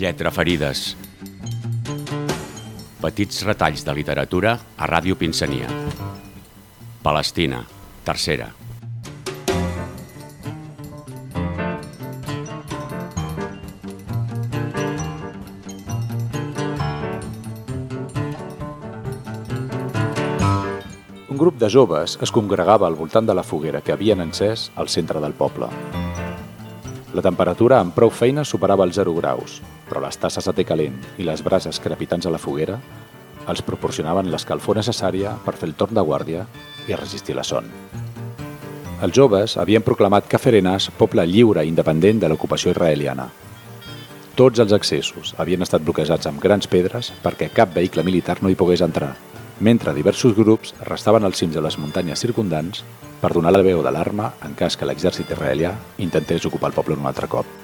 Lletra ferides. Petits retalls de literatura a Ràdio Pinsania. Palestina, tercera. Un grup de joves es congregava al voltant de la foguera que havien encès al centre del poble. La temperatura amb prou feines superava els 0 graus, però les tasses de té calent i les brases crepitants a la foguera els proporcionaven l'escalfor necessària per fer el torn de guàrdia i resistir la son. Els joves havien proclamat Caferenas poble lliure i independent de l'ocupació israeliana. Tots els accessos havien estat bloquejats amb grans pedres perquè cap vehicle militar no hi pogués entrar, mentre diversos grups restaven als cims de les muntanyes circundants per donar la veu d'alarma en cas que l'exèrcit israelià intentés ocupar el poble un altre cop.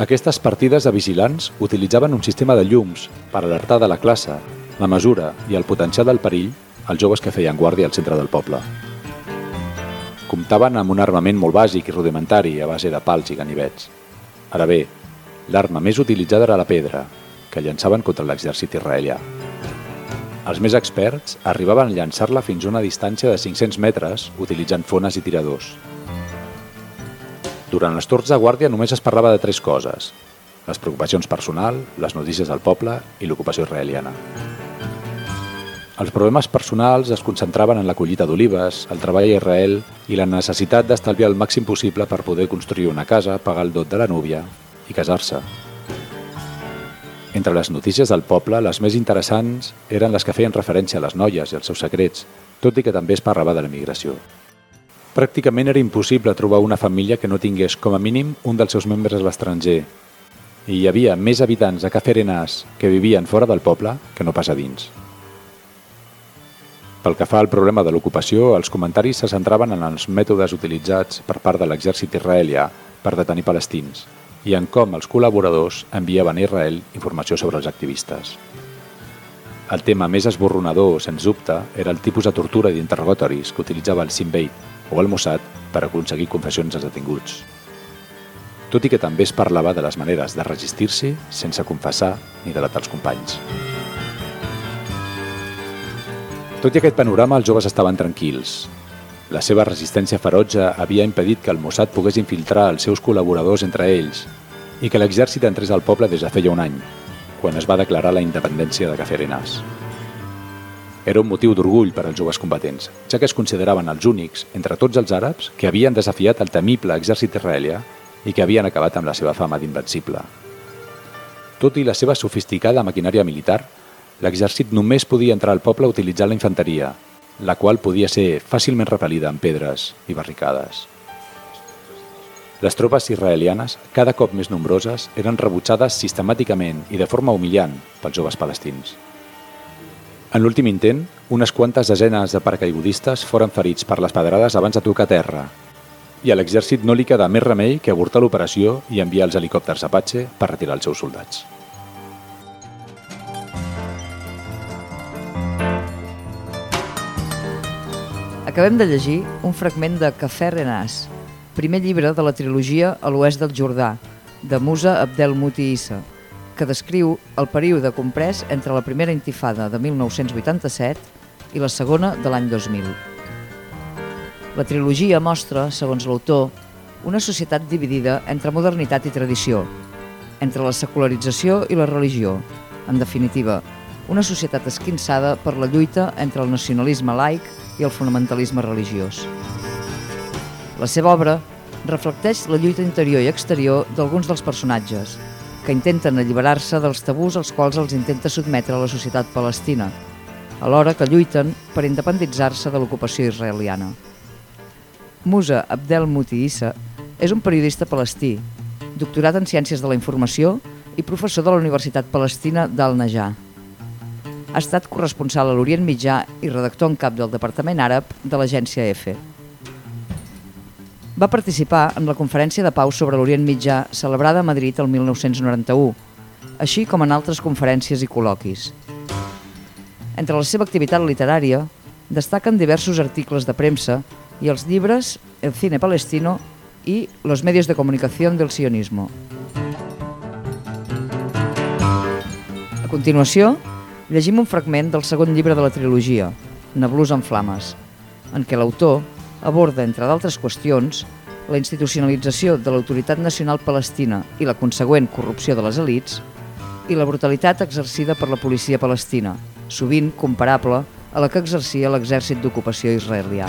Aquestes partides de vigilants utilitzaven un sistema de llums per alertar de la classe, la mesura i el potencial del perill als joves que feien guàrdia al centre del poble. Comptaven amb un armament molt bàsic i rudimentari a base de pals i ganivets. Ara bé, l'arma més utilitzada era la pedra, que llançaven contra l'exèrcit israelià. Els més experts arribaven a llançar-la fins a una distància de 500 metres utilitzant fones i tiradors. Durant els torns de guàrdia només es parlava de tres coses. Les preocupacions personal, les notícies del poble i l'ocupació israeliana. Els problemes personals es concentraven en la collita d'olives, el treball a Israel i la necessitat d'estalviar el màxim possible per poder construir una casa, pagar el dot de la núvia i casar-se. Entre les notícies del poble, les més interessants eren les que feien referència a les noies i els seus secrets, tot i que també es parlava de la migració. Pràcticament era impossible trobar una família que no tingués com a mínim un dels seus membres a l'estranger, i hi havia més habitants a Caferenas que vivien fora del poble que no pas a dins. Pel que fa al problema de l'ocupació, els comentaris se centraven en els mètodes utilitzats per part de l'exèrcit israelià per detenir palestins i en com els col·laboradors enviaven a Israel informació sobre els activistes. El tema més esborronador, sens dubte, era el tipus de tortura i d'interrogatoris que utilitzava el Sinn Beit o el Mossad per aconseguir confessions als detinguts. Tot i que també es parlava de les maneres de resistir-s'hi sense confessar ni delatar els companys. Tot i aquest panorama, els joves estaven tranquils. La seva resistència ferotge havia impedit que el Mossad pogués infiltrar els seus col·laboradors entre ells i que l'exèrcit entrés al poble des de feia un any, quan es va declarar la independència de Caferenas. Era un motiu d'orgull per als joves combatents, ja que es consideraven els únics, entre tots els àrabs, que havien desafiat el temible exèrcit israelià i que havien acabat amb la seva fama d'invencible. Tot i la seva sofisticada maquinària militar, l'exèrcit només podia entrar al poble utilitzant la infanteria, la qual podia ser fàcilment repel·lida amb pedres i barricades. Les tropes israelianes, cada cop més nombroses, eren rebutjades sistemàticament i de forma humillant pels joves palestins. En l'últim intent, unes quantes desenes de paracaigudistes foren ferits per les pedrades abans de tocar terra, i a l'exèrcit no li quedà més remei que avortar l'operació i enviar els helicòpters Apache per retirar els seus soldats. Acabem de llegir un fragment de Cafè Renàs, primer llibre de la trilogia A l'oest del Jordà, de Musa Abdel Muti Issa, que descriu el període comprès entre la primera intifada de 1987 i la segona de l'any 2000. La trilogia mostra, segons l'autor, una societat dividida entre modernitat i tradició, entre la secularització i la religió, en definitiva, una societat esquinçada per la lluita entre el nacionalisme laic i el fonamentalisme religiós. La seva obra reflecteix la lluita interior i exterior d'alguns dels personatges, que intenten alliberar-se dels tabús als quals els intenta sotmetre la societat palestina, alhora que lluiten per independitzar-se de l'ocupació israeliana. Musa Abdel Muti Issa és un periodista palestí, doctorat en Ciències de la Informació i professor de la Universitat Palestina d'Al-Najah. Ha estat corresponsal a l'Orient Mitjà i redactor en cap del Departament Àrab de l'agència EFE. Va participar en la Conferència de Pau sobre l'Orient Mitjà celebrada a Madrid el 1991, així com en altres conferències i col·loquis. Entre la seva activitat literària destaquen diversos articles de premsa i els llibres El cine palestino i Los medios de comunicación del sionismo. continuació, llegim un fragment del segon llibre de la trilogia, Neblus en flames, en què l'autor aborda, entre d'altres qüestions, la institucionalització de l'autoritat nacional palestina i la consegüent corrupció de les elites i la brutalitat exercida per la policia palestina, sovint comparable a la que exercia l'exèrcit d'ocupació israelià.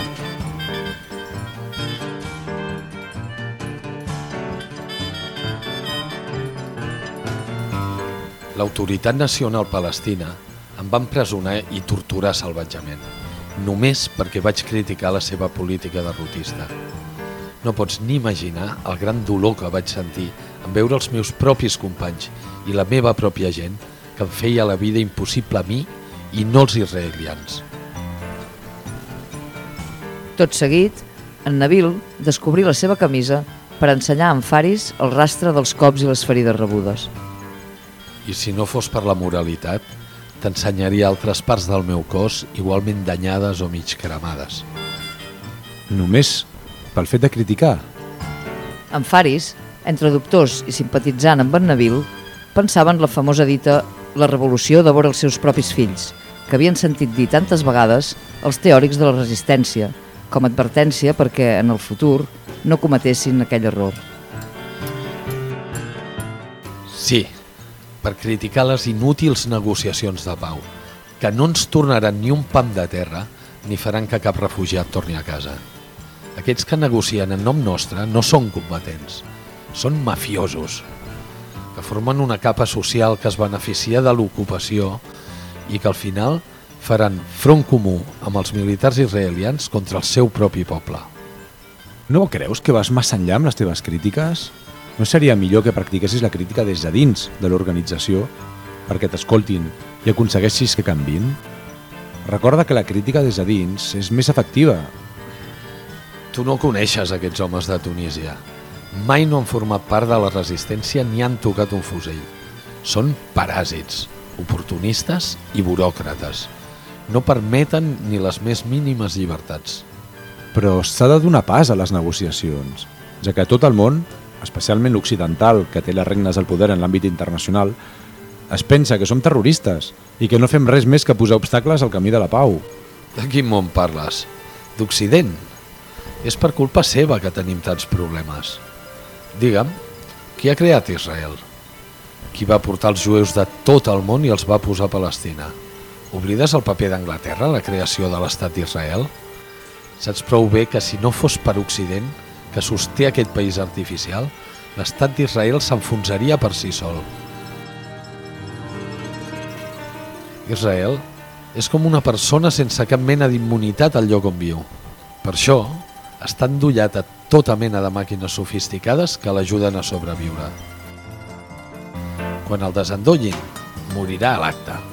L'autoritat nacional palestina em va empresonar i torturar salvatjament, només perquè vaig criticar la seva política derrotista. No pots ni imaginar el gran dolor que vaig sentir en veure els meus propis companys i la meva pròpia gent que em feia la vida impossible a mi i no els israelians. Tot seguit, en Nabil descobrí la seva camisa per ensenyar en Faris el rastre dels cops i les ferides rebudes. I si no fos per la moralitat, t'ensenyaria altres parts del meu cos igualment danyades o mig cremades. Només pel fet de criticar. En Faris, entre dubtors i simpatitzant amb en Nabil, pensava en la famosa dita «la revolució devora els seus propis fills», que havien sentit dir tantes vegades els teòrics de la resistència, com a advertència perquè en el futur no cometessin aquell error. Sí, per criticar les inútils negociacions de pau, que no ens tornaran ni un pam de terra ni faran que cap refugiat torni a casa. Aquests que negocien en nom nostre no són combatents, són mafiosos, que formen una capa social que es beneficia de l'ocupació i que al final faran front comú amb els militars israelians contra el seu propi poble. No creus que vas massa enllà amb les teves crítiques? No seria millor que practiquessis la crítica des de dins de l'organització perquè t'escoltin i aconsegueixis que canvin? Recorda que la crítica des de dins és més efectiva. Tu no coneixes aquests homes de Tunísia. Mai no han format part de la resistència ni han tocat un fusell. Són paràsits, oportunistes i buròcrates. No permeten ni les més mínimes llibertats. Però s'ha de donar pas a les negociacions, ja que tot el món, especialment l'occidental, que té les regnes del poder en l'àmbit internacional, es pensa que som terroristes i que no fem res més que posar obstacles al camí de la pau. De quin món parles? D'Occident? És per culpa seva que tenim tants problemes. Digue'm, qui ha creat Israel? Qui va portar els jueus de tot el món i els va posar a Palestina? Oblides el paper d'Anglaterra en la creació de l'estat d'Israel? Saps prou bé que si no fos per Occident, que sosté aquest país artificial, l'estat d'Israel s'enfonsaria per si sol. Israel és com una persona sense cap mena d'immunitat al lloc on viu. Per això, està endollat a tota mena de màquines sofisticades que l'ajuden a sobreviure. Quan el desendollin, morirà a l'acte.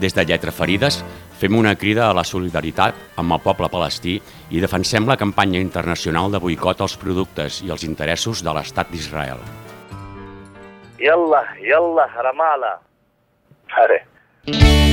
Des de Lletra Ferides fem una crida a la solidaritat amb el poble palestí i defensem la campanya internacional de boicot als productes i els interessos de l'estat d'Israel. Yalla, yallah, Ramallah. Hare.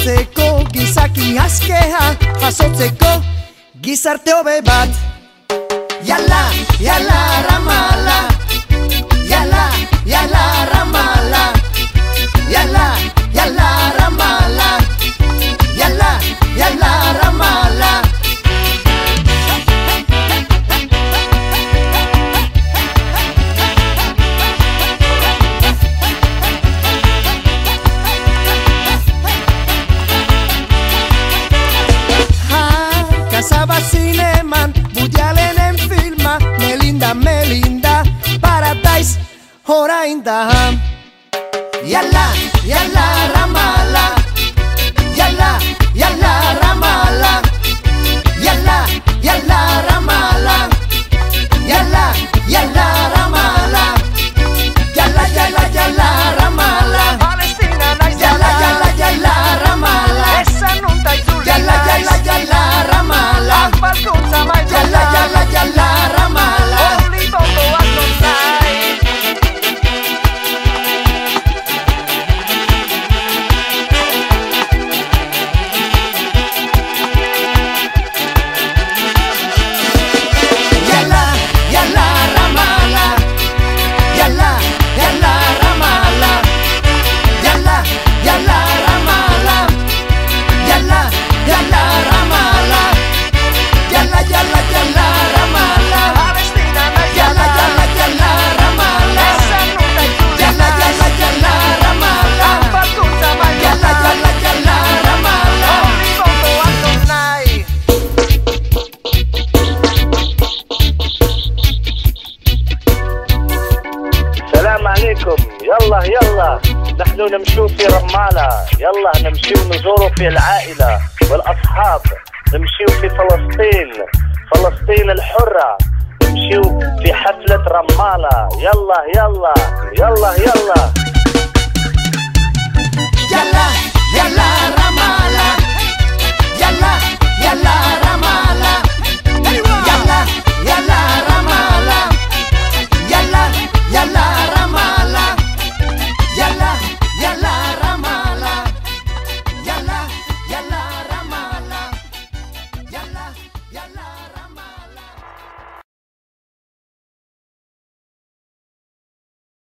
jasotzeko gizaki azkea jasotzeko gizarte hobe bat. Yala, yala. ainda يلا يلا. نحن نمشيو في رمالة يلا نمشي نزورو في العائلة والأصحاب. نمشيو في فلسطين. فلسطين الحرة. نمشيو في حفلة رمالة يلا يلا يلا. يلا يلا. يلا, يلا.